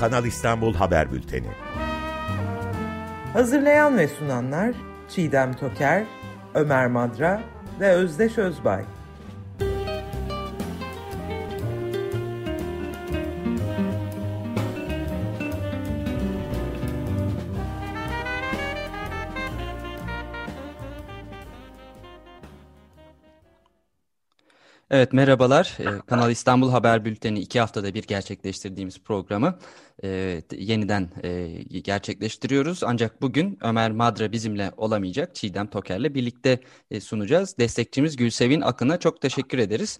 Kanal İstanbul Haber Bülteni. Hazırlayan ve sunanlar Çiğdem Toker, Ömer Madra ve Özdeş Özbay. Evet merhabalar. Ee, Kanal İstanbul Haber Bülteni iki haftada bir gerçekleştirdiğimiz programı e, yeniden e, gerçekleştiriyoruz. Ancak bugün Ömer Madra bizimle olamayacak. Çiğdem Toker'le birlikte e, sunacağız. Destekçimiz Gülsevin Akın'a çok teşekkür ederiz.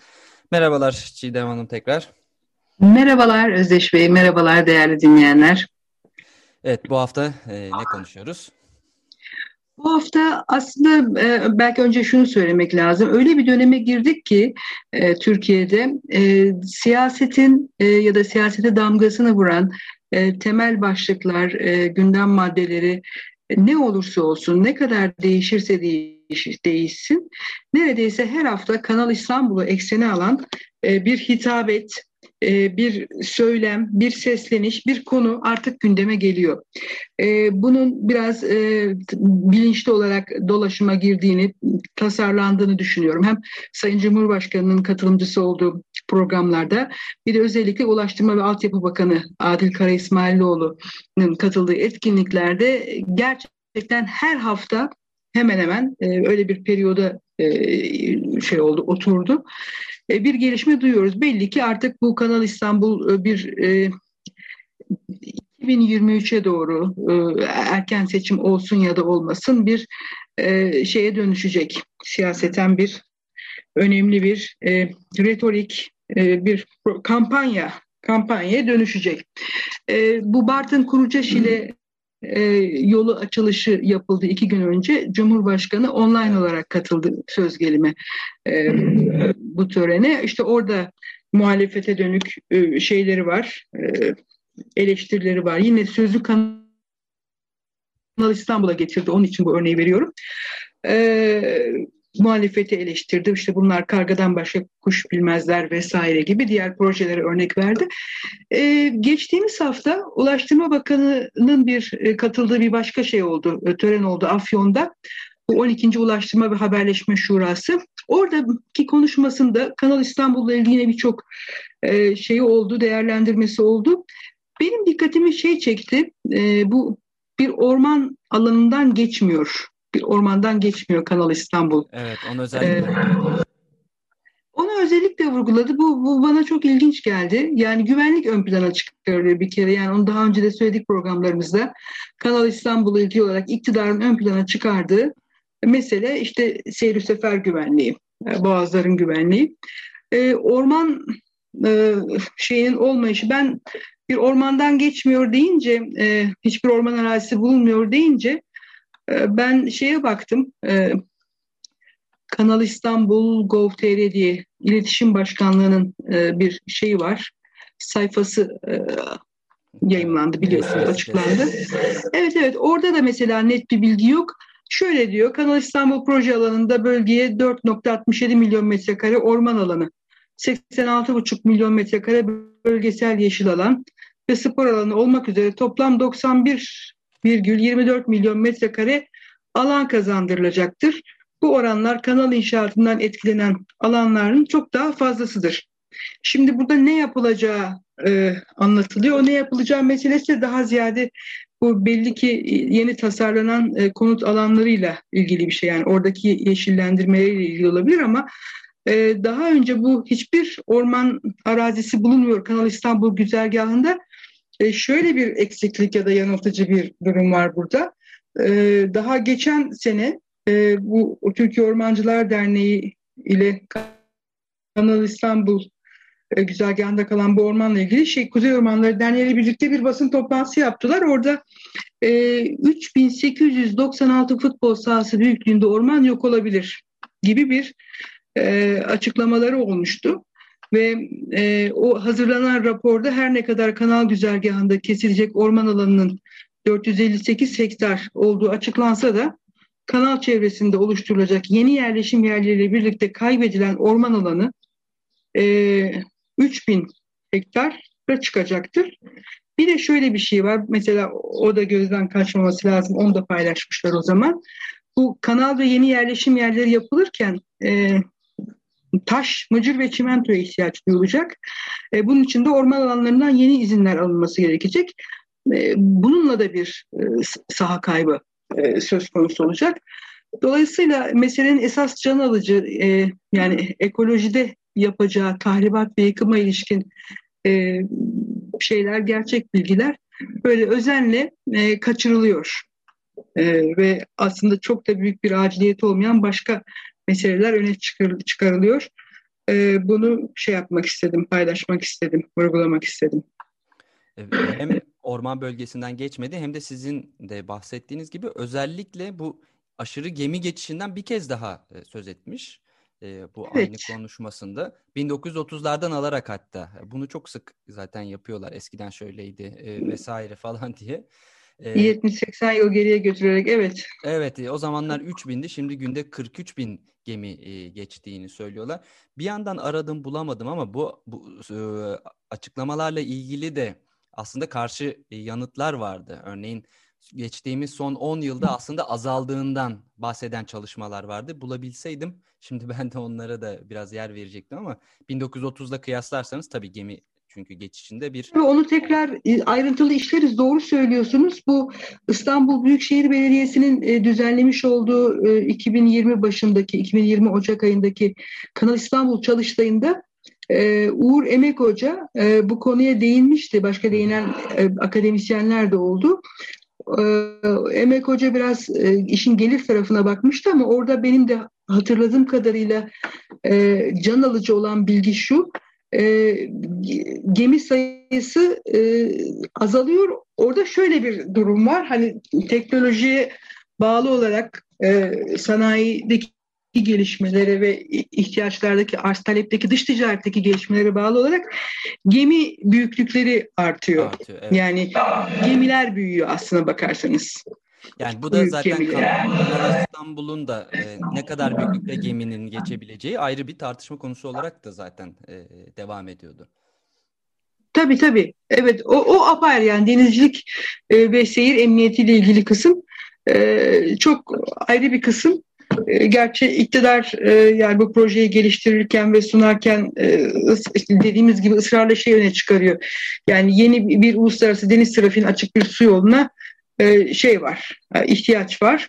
Merhabalar Çiğdem Hanım tekrar. Merhabalar Özdeş Bey, merhabalar değerli dinleyenler. Evet bu hafta e, ne konuşuyoruz? Bu hafta aslında e, belki önce şunu söylemek lazım. Öyle bir döneme girdik ki e, Türkiye'de e, siyasetin ya da siyasete damgasını vuran temel başlıklar, gündem maddeleri ne olursa olsun, ne kadar değişirse değiş, değişsin, neredeyse her hafta Kanal İstanbul'u eksene alan bir hitabet, bir söylem, bir sesleniş, bir konu artık gündeme geliyor. E, bunun biraz e, bilinçli olarak dolaşıma girdiğini, tasarlandığını düşünüyorum. Hem Sayın Cumhurbaşkanı'nın katılımcısı olduğu programlarda bir de özellikle Ulaştırma ve Altyapı Bakanı Adil Kara İsmailoğlu'nun katıldığı etkinliklerde gerçekten her hafta hemen hemen öyle bir periyoda şey oldu, oturdu. E, bir gelişme duyuyoruz. Belli ki artık bu Kanal İstanbul e, bir e, 2023'e doğru e, erken seçim olsun ya da olmasın bir şeye dönüşecek. Siyaseten bir önemli bir retorik, bir kampanya kampanyaya dönüşecek. Bu Bartın Kurucaş ile e, yolu açılışı yapıldı iki gün önce. Cumhurbaşkanı online olarak katıldı söz gelimi e, bu törene. İşte orada muhalefete dönük e, şeyleri var, e, eleştirileri var. Yine sözü Kanal İstanbul'a getirdi. Onun için bu örneği veriyorum. E, muhalefeti eleştirdi. İşte bunlar kargadan başka kuş bilmezler vesaire gibi diğer projelere örnek verdi. Ee, geçtiğimiz hafta Ulaştırma Bakanı'nın bir e, katıldığı bir başka şey oldu, e, tören oldu Afyon'da. Bu 12. Ulaştırma ve Haberleşme Şurası. Oradaki konuşmasında Kanal İstanbul'la ilgili yine birçok e, şeyi oldu, değerlendirmesi oldu. Benim dikkatimi şey çekti, bu bir orman alanından geçmiyor bir ormandan geçmiyor Kanal İstanbul. Evet, onu özellikle ee, onu özellikle vurguladı. Bu, bu bana çok ilginç geldi. Yani güvenlik ön plana çıkarılıyor bir kere. Yani onu daha önce de söyledik programlarımızda. Kanal İstanbul'u ilgili olarak iktidarın ön plana çıkardığı mesele işte seyir sefer güvenliği, e, boğazların güvenliği. Ee, orman e, şeyinin olmayışı ben bir ormandan geçmiyor deyince, e, hiçbir orman arazisi bulunmuyor deyince ben şeye baktım, e, Kanal İstanbul Gov.tr diye iletişim başkanlığının e, bir şeyi var. Sayfası e, yayınlandı biliyorsunuz açıklandı. Evet evet orada da mesela net bir bilgi yok. Şöyle diyor Kanal İstanbul proje alanında bölgeye 4.67 milyon metrekare orman alanı, 86,5 milyon metrekare bölgesel yeşil alan ve spor alanı olmak üzere toplam 91 1,24 milyon metrekare alan kazandırılacaktır. Bu oranlar kanal inşaatından etkilenen alanların çok daha fazlasıdır. Şimdi burada ne yapılacağı e, anlatılıyor. O ne yapılacağı meselesi daha ziyade bu belli ki yeni tasarlanan e, konut alanlarıyla ilgili bir şey. Yani oradaki yeşillendirmeleriyle ilgili olabilir ama e, daha önce bu hiçbir orman arazisi bulunmuyor Kanal İstanbul güzergahında e, şöyle bir eksiklik ya da yanıltıcı bir durum var burada. E, daha geçen sene e, bu Türkiye Ormancılar Derneği ile Kanal İstanbul e, güzergahında kalan bu ormanla ilgili şey Kuzey Ormanları Derneği ile birlikte bir basın toplantısı yaptılar. Orada e, 3896 futbol sahası büyüklüğünde orman yok olabilir gibi bir e, açıklamaları olmuştu. Ve e, o hazırlanan raporda her ne kadar kanal güzergahında kesilecek orman alanının 458 hektar olduğu açıklansa da kanal çevresinde oluşturulacak yeni yerleşim yerleriyle birlikte kaybedilen orman alanı e, 3000 hektar çıkacaktır. Bir de şöyle bir şey var. Mesela o da gözden kaçmaması lazım. Onu da paylaşmışlar o zaman. Bu kanal ve yeni yerleşim yerleri yapılırken e, taş, mıcır ve çimentoya ihtiyaç duyulacak. E, bunun için de orman alanlarından yeni izinler alınması gerekecek. E, bununla da bir e, saha kaybı e, söz konusu olacak. Dolayısıyla meselenin esas can alıcı e, yani ekolojide yapacağı tahribat ve yıkıma ilişkin e, şeyler, gerçek bilgiler böyle özenle e, kaçırılıyor. E, ve aslında çok da büyük bir aciliyeti olmayan başka meseleler öne çıkar, çıkarılıyor. E, bunu şey yapmak istedim, paylaşmak istedim, vurgulamak istedim. Hem orman bölgesinden geçmedi hem de sizin de bahsettiğiniz gibi özellikle bu aşırı gemi geçişinden bir kez daha söz etmiş e, bu evet. aynı konuşmasında. 1930'lardan alarak hatta bunu çok sık zaten yapıyorlar. Eskiden şöyleydi e, vesaire falan diye. E, 70-80 yıl geriye götürerek evet. Evet o zamanlar 3 bindi şimdi günde 43 bin gemi e, geçtiğini söylüyorlar. Bir yandan aradım bulamadım ama bu, bu e, açıklamalarla ilgili de aslında karşı yanıtlar vardı. Örneğin geçtiğimiz son 10 yılda aslında azaldığından bahseden çalışmalar vardı. Bulabilseydim şimdi ben de onlara da biraz yer verecektim ama 1930'la kıyaslarsanız tabii gemi çünkü geçişinde bir... Onu tekrar e, ayrıntılı işleriz. Doğru söylüyorsunuz. Bu İstanbul Büyükşehir Belediyesi'nin e, düzenlemiş olduğu 2020 e, başındaki, 2020 Ocak ayındaki Kanal İstanbul çalıştayında Uğur Emek Hoca bu konuya değinmişti. Başka değinen akademisyenler de oldu. Emek Hoca biraz işin gelir tarafına bakmıştı ama orada benim de hatırladığım kadarıyla can alıcı olan bilgi şu e, gemi sayısı e, azalıyor. Orada şöyle bir durum var. Hani teknolojiye bağlı olarak e, sanayideki gelişmelere ve ihtiyaçlardaki arz talepteki dış ticaretteki gelişmelere bağlı olarak gemi büyüklükleri artıyor. artıyor evet. Yani gemiler büyüyor aslına bakarsanız. Yani bu da zaten İstanbul'un da e, ne kadar büyüklükte geminin geçebileceği ayrı bir tartışma konusu olarak da zaten e, devam ediyordu. Tabii tabii. Evet o, o apayrı yani denizcilik e, ve seyir emniyetiyle ilgili kısım e, çok ayrı bir kısım. E, gerçi iktidar e, yani bu projeyi geliştirirken ve sunarken e, dediğimiz gibi ısrarla şey öne çıkarıyor. Yani yeni bir uluslararası deniz trafiğinin açık bir su yoluna şey var, e, ihtiyaç var.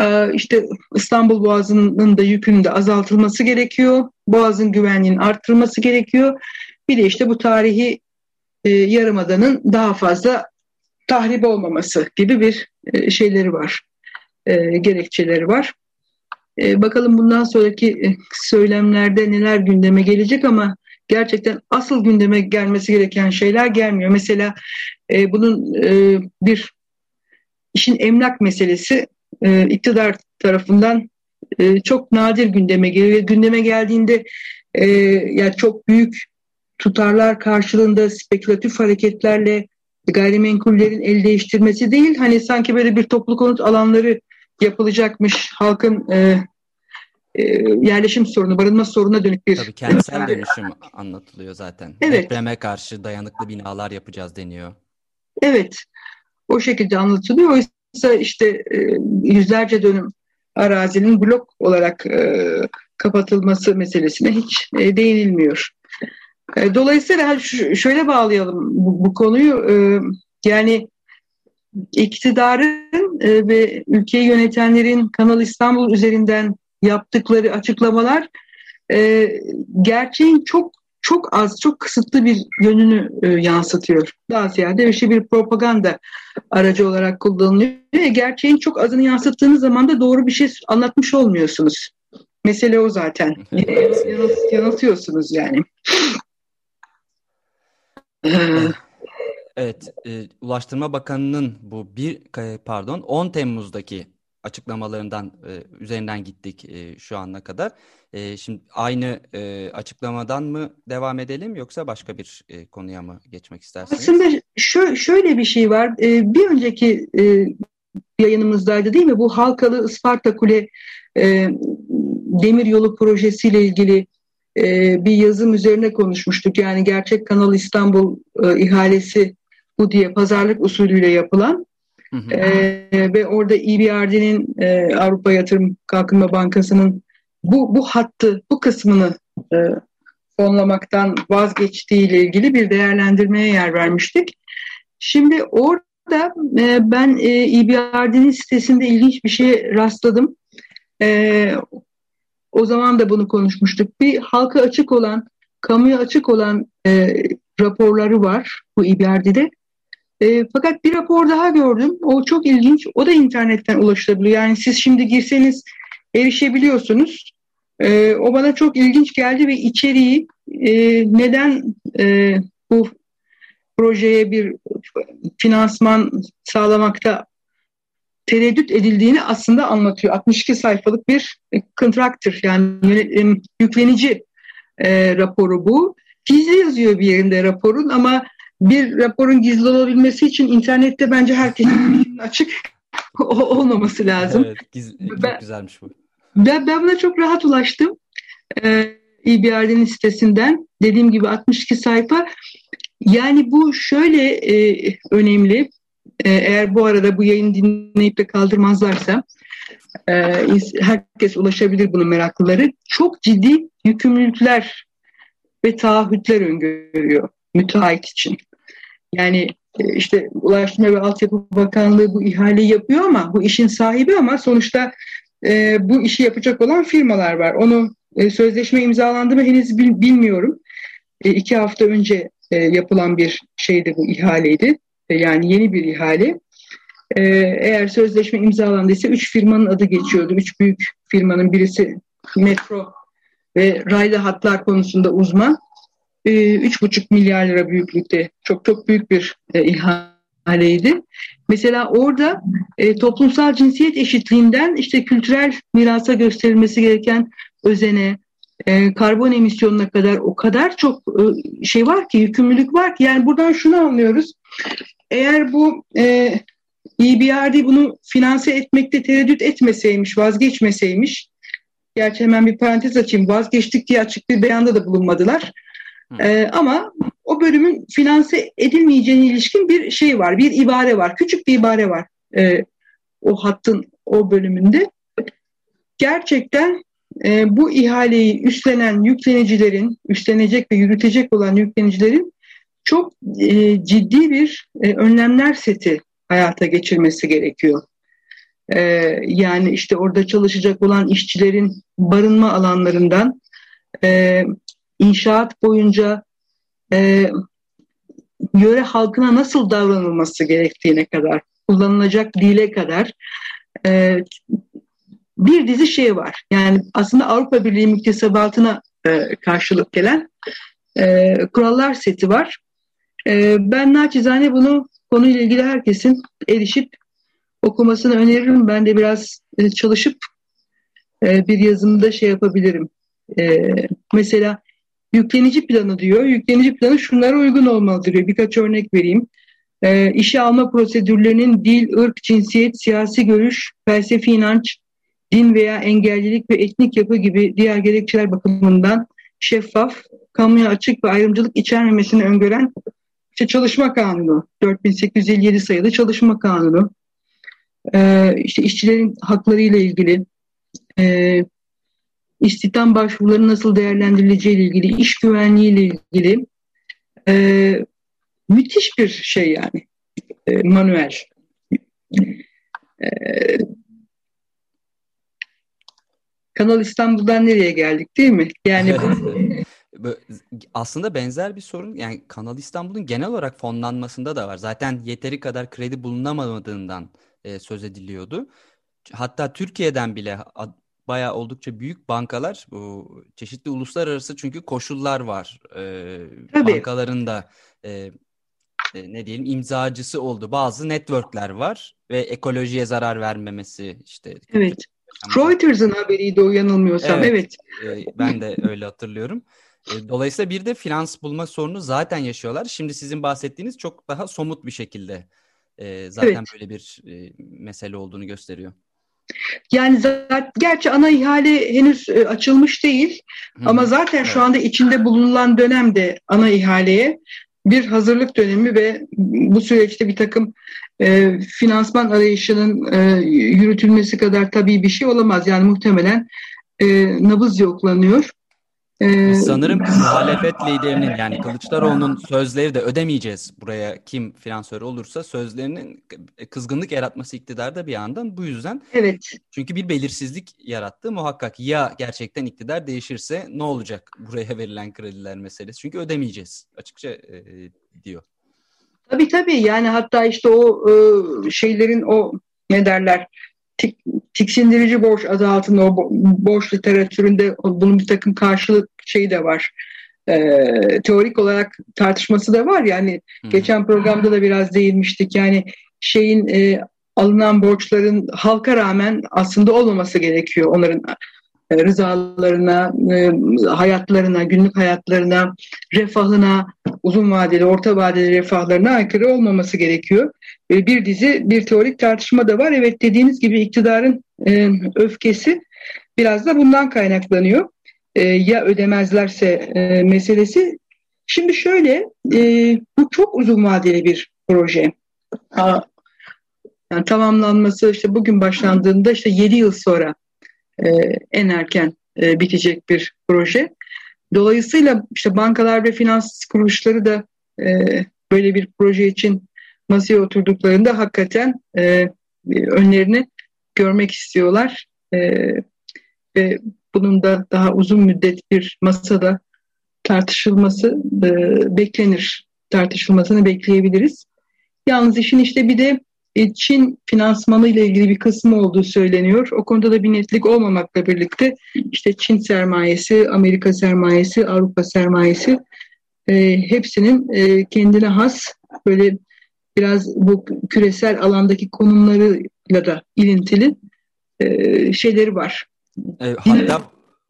E, işte İstanbul Boğazı'nın da yükünün de azaltılması gerekiyor. Boğaz'ın güvenliğinin arttırılması gerekiyor. Bir de işte bu tarihi yarımadanın daha fazla tahrip olmaması gibi bir şeyleri var, gerekçeleri var. bakalım bundan sonraki söylemlerde neler gündeme gelecek ama gerçekten asıl gündeme gelmesi gereken şeyler gelmiyor. Mesela bunun bir işin emlak meselesi e, iktidar tarafından e, çok nadir gündeme geliyor. Gündeme geldiğinde e, yani çok büyük tutarlar karşılığında spekülatif hareketlerle gayrimenkullerin el değiştirmesi değil. Hani sanki böyle bir toplu konut alanları yapılacakmış halkın e, e, yerleşim sorunu, barınma sorununa dönük bir... Tabii kentsel dönüşüm anlatılıyor zaten. Evet. Depreme karşı dayanıklı binalar yapacağız deniyor. Evet o şekilde anlatılıyor. Oysa işte e, yüzlerce dönüm arazinin blok olarak e, kapatılması meselesine hiç e, değinilmiyor. Dolayısıyla şöyle bağlayalım bu, bu konuyu. Yani iktidarın ve ülkeyi yönetenlerin Kanal İstanbul üzerinden yaptıkları açıklamalar gerçeğin çok çok az, çok kısıtlı bir yönünü e, yansıtıyor. Daha ziyade işte bir propaganda aracı olarak kullanılıyor. Ve gerçeğin çok azını yansıttığınız zaman da doğru bir şey anlatmış olmuyorsunuz. Mesele o zaten. Yanılt, yanıltıyorsunuz yani. Evet, e, Ulaştırma Bakanı'nın bu bir pardon 10 Temmuz'daki açıklamalarından e, üzerinden gittik e, şu ana kadar. E, şimdi aynı e, açıklamadan mı devam edelim yoksa başka bir e, konuya mı geçmek istersiniz? Aslında şö şöyle bir şey var. E, bir önceki e, yayınımızdaydı değil mi? Bu Halkalı Isparta Kule e, demir yolu projesiyle ilgili e, bir yazım üzerine konuşmuştuk. Yani gerçek Kanal İstanbul e, ihalesi bu diye pazarlık usulüyle yapılan hı. E, ve orada EBRD'nin e, Avrupa Yatırım Kalkınma Bankası'nın bu bu hattı, bu kısmını e, fonlamaktan vazgeçtiği ile ilgili bir değerlendirmeye yer vermiştik. Şimdi orada e, ben e, EBRD'nin sitesinde ilginç bir şey rastladım. E, o zaman da bunu konuşmuştuk. Bir halka açık olan, kamuya açık olan e, raporları var bu EBRD'de. E, fakat bir rapor daha gördüm. O çok ilginç. O da internetten ulaşılabiliyor. Yani siz şimdi girseniz erişebiliyorsunuz. E, o bana çok ilginç geldi ve içeriği e, neden e, bu projeye bir finansman sağlamakta tereddüt edildiğini aslında anlatıyor. 62 sayfalık bir contractor yani yüklenici e, raporu bu. Gizli yazıyor bir yerinde raporun ama bir raporun gizli olabilmesi için internette bence herkesin açık olmaması lazım. Evet, çok ben, güzelmiş bu. Ben, ben buna çok rahat ulaştım. Ee, EBRD'nin sitesinden. Dediğim gibi 62 sayfa. Yani bu şöyle e, önemli. E, eğer bu arada bu yayını dinleyip de kaldırmazlarsa e, herkes ulaşabilir bunun meraklıları. Çok ciddi yükümlülükler ve taahhütler öngörüyor müteahhit için. Yani e, işte Ulaştırma ve Altyapı Bakanlığı bu ihaleyi yapıyor ama bu işin sahibi ama sonuçta e, bu işi yapacak olan firmalar var. Onu e, sözleşme imzalandı mı henüz bil, bilmiyorum. E, iki hafta önce e, yapılan bir şeydi bu ihaleydi. E, yani yeni bir ihale. E, eğer sözleşme imzalandıysa üç firmanın adı geçiyordu. Üç büyük firmanın birisi metro ve raylı hatlar konusunda uzman. E, üç buçuk milyar lira büyüklükte çok çok büyük bir e, ihaleydi. Mesela orada e, toplumsal cinsiyet eşitliğinden işte kültürel mirasa gösterilmesi gereken özene, e, karbon emisyonuna kadar o kadar çok şey var ki, yükümlülük var ki. Yani buradan şunu anlıyoruz. Eğer bu e, EBRD bunu finanse etmekte tereddüt etmeseymiş, vazgeçmeseymiş, gerçi hemen bir parantez açayım, vazgeçtik diye açık bir beyanda da bulunmadılar. E, ama o bölümün finanse edilmeyeceğine ilişkin bir şey var, bir ibare var, küçük bir ibare var e, o hattın o bölümünde. Gerçekten e, bu ihaleyi üstlenen yüklenicilerin, üstlenecek ve yürütecek olan yüklenicilerin çok e, ciddi bir e, önlemler seti hayata geçirmesi gerekiyor. E, yani işte orada çalışacak olan işçilerin barınma alanlarından e, inşaat boyunca e, yöre halkına nasıl davranılması gerektiğine kadar, kullanılacak dile kadar e, bir dizi şey var. Yani aslında Avrupa Birliği müktesebatına e, karşılık gelen e, kurallar seti var. E, ben naçizane bunu konuyla ilgili herkesin erişip okumasını öneririm. Ben de biraz e, çalışıp e, bir yazımda şey yapabilirim. E, mesela yüklenici planı diyor. Yüklenici planı şunlara uygun olmalıdır diyor. Birkaç örnek vereyim. E, işe alma prosedürlerinin dil, ırk, cinsiyet, siyasi görüş, felsefi inanç, din veya engellilik ve etnik yapı gibi diğer gerekçeler bakımından şeffaf, kamuya açık ve ayrımcılık içermemesini öngören işte çalışma kanunu, 4857 sayılı çalışma kanunu, ee, işte işçilerin hakları ile ilgili, e, istihdam başvuruları nasıl değerlendirileceği ile ilgili, iş güvenliği ile ilgili e, müthiş bir şey yani e, manuel. E, Kanal İstanbul'dan nereye geldik değil mi? Yani aslında benzer bir sorun yani Kanal İstanbul'un genel olarak fonlanmasında da var. Zaten yeteri kadar kredi bulunamadığından e, söz ediliyordu. Hatta Türkiye'den bile bayağı oldukça büyük bankalar bu çeşitli uluslararası çünkü koşullar var. E, Tabii. Bankaların da e, e, ne diyelim imzacısı oldu. Bazı networkler var ve ekolojiye zarar vermemesi işte. Evet. Reuters'ın haberiydi o yanılmıyorsam. Evet. evet. E, ben de öyle hatırlıyorum. E, dolayısıyla bir de finans bulma sorunu zaten yaşıyorlar. Şimdi sizin bahsettiğiniz çok daha somut bir şekilde e, zaten evet. böyle bir e, mesele olduğunu gösteriyor. Yani zaten gerçi ana ihale henüz e, açılmış değil Hı. ama zaten evet. şu anda içinde bulunulan dönemde ana ihaleye bir hazırlık dönemi ve bu süreçte bir takım e, finansman arayışının e, yürütülmesi kadar tabii bir şey olamaz. Yani muhtemelen e, nabız yoklanıyor. Ee, Sanırım muhalefet liderinin yani Kılıçdaroğlu'nun sözleri de ödemeyeceğiz buraya kim finansör olursa sözlerinin kızgınlık yaratması iktidarda bir yandan bu yüzden. Evet. Çünkü bir belirsizlik yarattı muhakkak ya gerçekten iktidar değişirse ne olacak buraya verilen krediler meselesi çünkü ödemeyeceğiz açıkça e, diyor. Tabii tabii yani hatta işte o e, şeylerin o ne derler tiksindirici borç adı altında o borç literatüründe bunun bir takım karşılık şeyi de var. Ee, teorik olarak tartışması da var yani Hı. geçen programda da biraz değinmiştik yani şeyin e, alınan borçların halka rağmen aslında olmaması gerekiyor onların e, rızalarına, e, hayatlarına, günlük hayatlarına, refahına, uzun vadeli, orta vadeli refahlarına aykırı olmaması gerekiyor. E, bir dizi bir teorik tartışma da var. Evet dediğiniz gibi iktidarın öfkesi biraz da bundan kaynaklanıyor. Ya ödemezlerse meselesi. Şimdi şöyle, bu çok uzun vadeli bir proje. Yani tamamlanması işte bugün başlandığında işte 7 yıl sonra e, en erken e, bitecek bir proje. Dolayısıyla işte bankalar ve finans kuruluşları da e, böyle bir proje için masaya oturduklarında hakikaten e, önlerini görmek istiyorlar. E, ve bunun da daha uzun müddet bir masada tartışılması e, beklenir. Tartışılmasını bekleyebiliriz. Yalnız işin işte bir de Çin finansmanı ile ilgili bir kısmı olduğu söyleniyor. O konuda da bir netlik olmamakla birlikte işte Çin sermayesi, Amerika sermayesi, Avrupa sermayesi e, hepsinin e, kendine has böyle biraz bu küresel alandaki konumlarıyla da ilintili e, şeyleri var. E, hatta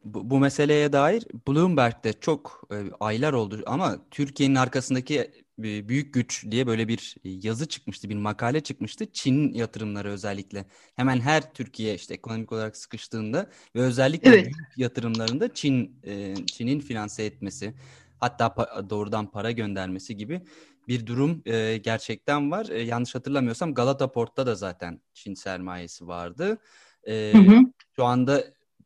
bu, bu meseleye dair Bloomberg'de çok e, aylar oldu ama Türkiye'nin arkasındaki büyük güç diye böyle bir yazı çıkmıştı, bir makale çıkmıştı. Çin yatırımları özellikle. Hemen her Türkiye işte ekonomik olarak sıkıştığında ve özellikle evet. büyük yatırımlarında Çin e, Çin'in finanse etmesi, hatta doğrudan para göndermesi gibi bir durum e, gerçekten var. E, yanlış hatırlamıyorsam Galata Port'ta da zaten Çin sermayesi vardı. Hı hı. Şu anda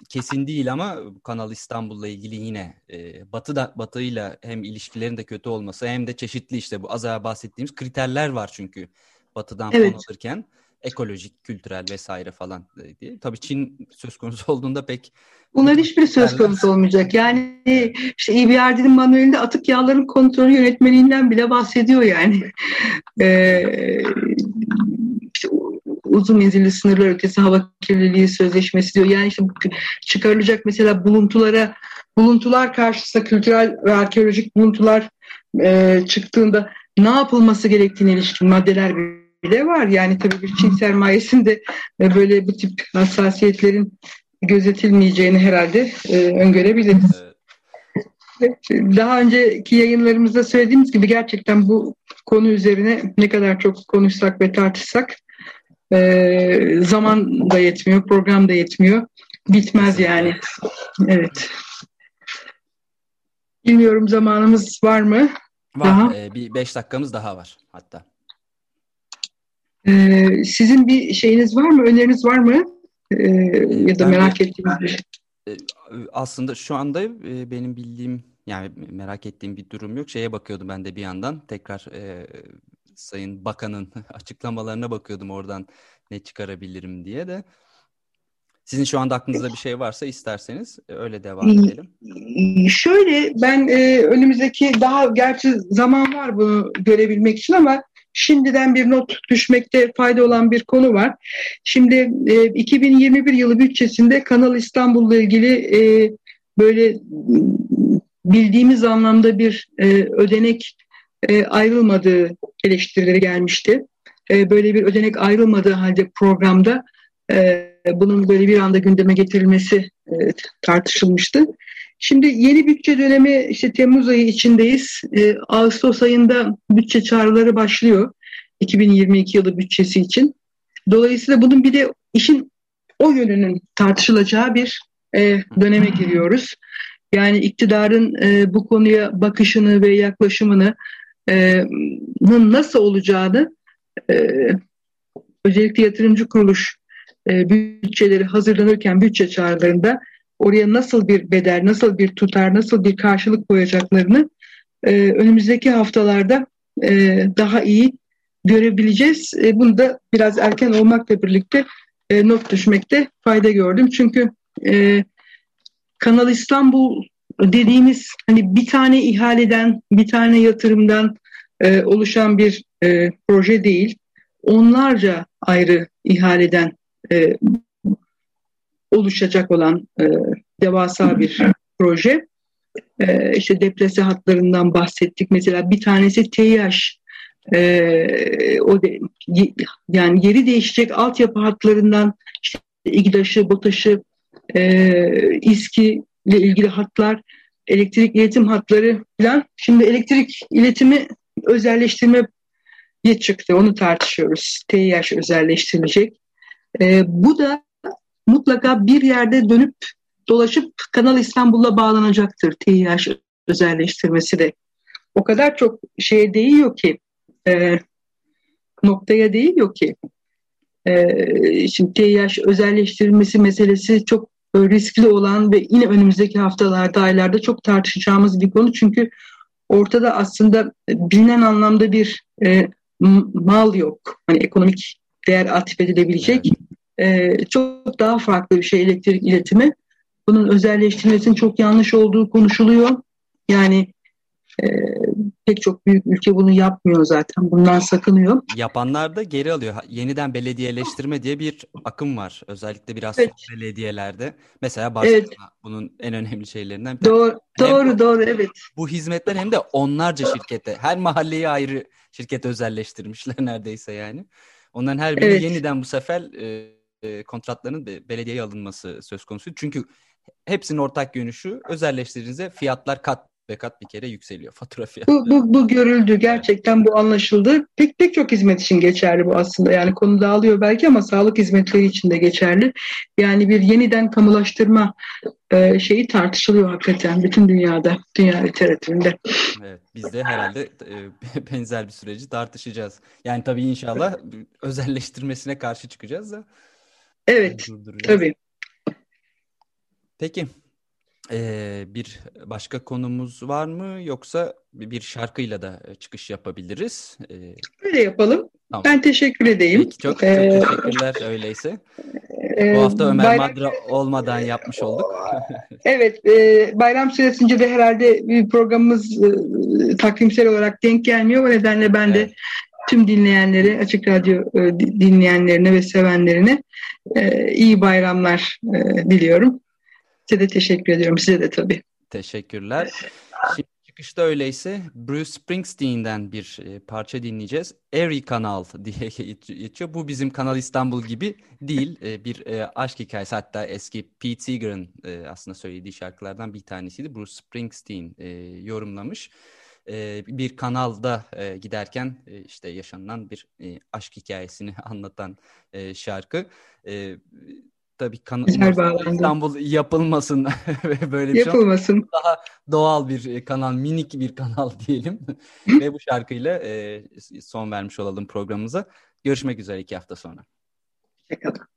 kesin değil ama Kanal İstanbul'la ilgili yine e, Batı da Batı'yla hem ilişkilerin de kötü olması hem de çeşitli işte bu az önce bahsettiğimiz kriterler var çünkü Batı'dan evet. fon alırken ekolojik, kültürel vesaire falan diye. Tabii Çin söz konusu olduğunda pek Bunlar hiçbir söz konusu olmayacak. Yani işte EBRD'nin manuelinde atık yağların kontrolü yönetmeliğinden bile bahsediyor yani. Ee, uzun menzilli sınırlar ötesi hava kirliliği sözleşmesi diyor. Yani işte çıkarılacak mesela buluntulara buluntular karşısında kültürel ve arkeolojik buluntular e, çıktığında ne yapılması gerektiğine ilişkin maddeler bile var. Yani tabii bir Çin sermayesinde e, böyle bu tip hassasiyetlerin gözetilmeyeceğini herhalde e, öngörebiliriz. Daha önceki yayınlarımızda söylediğimiz gibi gerçekten bu konu üzerine ne kadar çok konuşsak ve tartışsak e, zaman da yetmiyor, program da yetmiyor. Bitmez yani. Evet. Bilmiyorum zamanımız var mı? Var. Daha? Ee, bir beş dakikamız daha var hatta. Ee, sizin bir şeyiniz var mı? Öneriniz var mı? Ee, ya da ben merak bir, ettiğiniz bir şey. E, aslında şu anda e, benim bildiğim yani merak ettiğim bir durum yok. Şeye bakıyordum ben de bir yandan. Tekrar e, Sayın Bakan'ın açıklamalarına bakıyordum oradan ne çıkarabilirim diye de. Sizin şu anda aklınızda bir şey varsa isterseniz e, öyle devam edelim. Şöyle ben e, önümüzdeki daha gerçi zaman var bunu görebilmek için ama şimdiden bir not düşmekte fayda olan bir konu var. Şimdi e, 2021 yılı bütçesinde Kanal İstanbul'la ilgili e, böyle bildiğimiz anlamda bir e, ödenek e, ayrılmadığı eleştirileri gelmişti. E, böyle bir ödenek ayrılmadığı halde programda e, bunun böyle bir anda gündeme getirilmesi e, tartışılmıştı. Şimdi yeni bütçe dönemi işte Temmuz ayı içindeyiz. Ağustos ayında bütçe çağrıları başlıyor. 2022 yılı bütçesi için. Dolayısıyla bunun bir de işin o yönünün tartışılacağı bir döneme giriyoruz. Yani iktidarın bu konuya bakışını ve yaklaşımını nasıl olacağını özellikle yatırımcı kuruluş bütçeleri hazırlanırken bütçe çağrılarında oraya nasıl bir bedel, nasıl bir tutar, nasıl bir karşılık koyacaklarını önümüzdeki haftalarda daha iyi görebileceğiz. Bunu da biraz erken olmakla birlikte not düşmekte fayda gördüm. Çünkü Kanal İstanbul dediğimiz hani bir tane ihaleden, bir tane yatırımdan e, oluşan bir e, proje değil. Onlarca ayrı ihaleden e, oluşacak olan e, devasa bir proje. E, işte depresi hatlarından bahsettik. Mesela bir tanesi TİH e, o de, yani yeri değişecek altyapı hatlarından işte İGDAŞ'ı, BOTAŞ'ı, e, İSKİ ile ilgili hatlar, elektrik iletim hatları falan. Şimdi elektrik iletimi özelleştirme çıktı. Onu tartışıyoruz. TİH özelleştirilecek. E, bu da mutlaka bir yerde dönüp dolaşıp Kanal İstanbul'la bağlanacaktır TİH özelleştirmesi de. O kadar çok şeye değiyor ki e, noktaya değiyor ki. E, şimdi TİH özelleştirilmesi meselesi çok riskli olan ve yine önümüzdeki haftalarda, aylarda çok tartışacağımız bir konu. Çünkü ortada aslında bilinen anlamda bir e, mal yok. Hani ekonomik değer atfet edilebilecek. E, çok daha farklı bir şey elektrik iletimi. Bunun özelleştirilmesinin çok yanlış olduğu konuşuluyor. Yani e, pek çok büyük ülke bunu yapmıyor zaten. Bundan sakınıyor. Yapanlar da geri alıyor. Yeniden belediyeleştirme diye bir akım var. Özellikle biraz evet. belediyelerde. Mesela Barcelona evet. bunun en önemli şeylerinden bir Doğru, doğru, doğru evet. Bu hizmetler hem de onlarca şirkete, her mahalleyi ayrı şirket özelleştirmişler neredeyse yani. Onların her biri evet. yeniden bu sefer e, e, kontratların belediyeye alınması söz konusu. Çünkü hepsinin ortak yönü şu, özelleştirdiğinizde fiyatlar kat ve kat bir kere yükseliyor fatura fiyatı. Bu, bu, bu görüldü. Gerçekten bu anlaşıldı. Pek pek çok hizmet için geçerli bu aslında. Yani konu dağılıyor belki ama sağlık hizmetleri için de geçerli. Yani bir yeniden kamulaştırma e, şeyi tartışılıyor hakikaten bütün dünyada, dünya literatüründe. Evet, biz de herhalde e, benzer bir süreci tartışacağız. Yani tabii inşallah özelleştirmesine karşı çıkacağız da. Evet, tabii. Peki, ee, bir başka konumuz var mı yoksa bir şarkıyla da çıkış yapabiliriz? Ee, Öyle yapalım. Tamam. Ben teşekkür edeyim. Peki, çok, çok ee, teşekkürler öyleyse. E, Bu hafta Ömer bayram... Madra olmadan yapmış olduk. evet, e, bayram süresince de herhalde bir programımız e, takvimsel olarak denk gelmiyor. O nedenle ben evet. de tüm dinleyenleri, Açık Radyo e, dinleyenlerine ve sevenlerine e, iyi bayramlar e, diliyorum. Size de teşekkür ediyorum. Size de tabii. Teşekkürler. Şimdi çıkışta öyleyse Bruce Springsteen'den bir e, parça dinleyeceğiz. Airy Kanal diye geçiyor. Bu bizim Kanal İstanbul gibi değil. E, bir e, aşk hikayesi. Hatta eski Pete Seeger'ın aslında söylediği şarkılardan bir tanesiydi. Bruce Springsteen yorumlamış. Bir kanalda giderken işte yaşanılan bir aşk hikayesini anlatan şarkı tabii kan İstanbul yapılmasın ve böyle bir şey yapılmasın. Şey daha doğal bir e, kanal, minik bir kanal diyelim. ve bu şarkıyla e, son vermiş olalım programımıza. Görüşmek üzere iki hafta sonra. Hoşçakalın.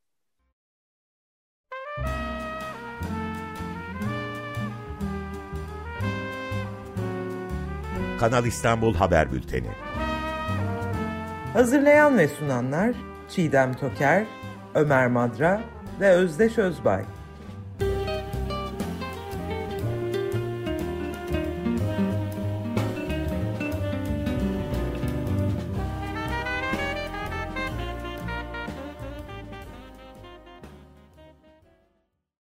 Kanal İstanbul Haber Bülteni. Hazırlayan ve sunanlar Çiğdem Toker, Ömer Madra ve Özdeş Özbay.